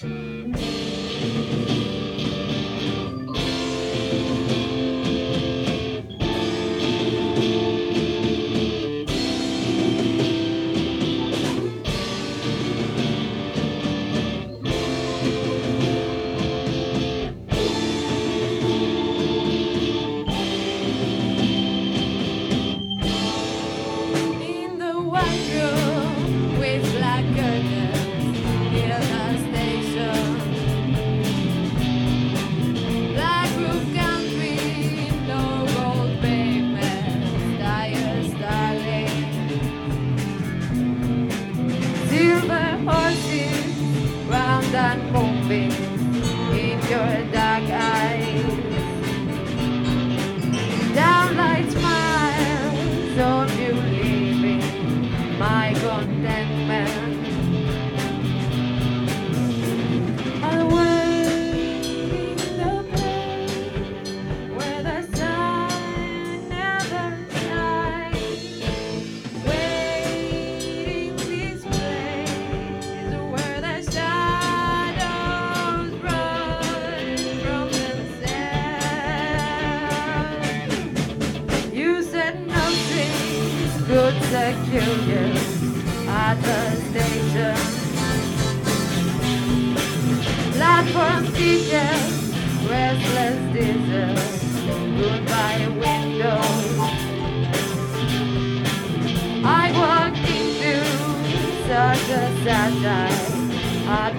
In and moving in your dark eyes. Downlight smiles on you leaving my contentment. Strings could secure you at the station. Platform teachers, restless desert, goodbye windows. I walked into such a sad night at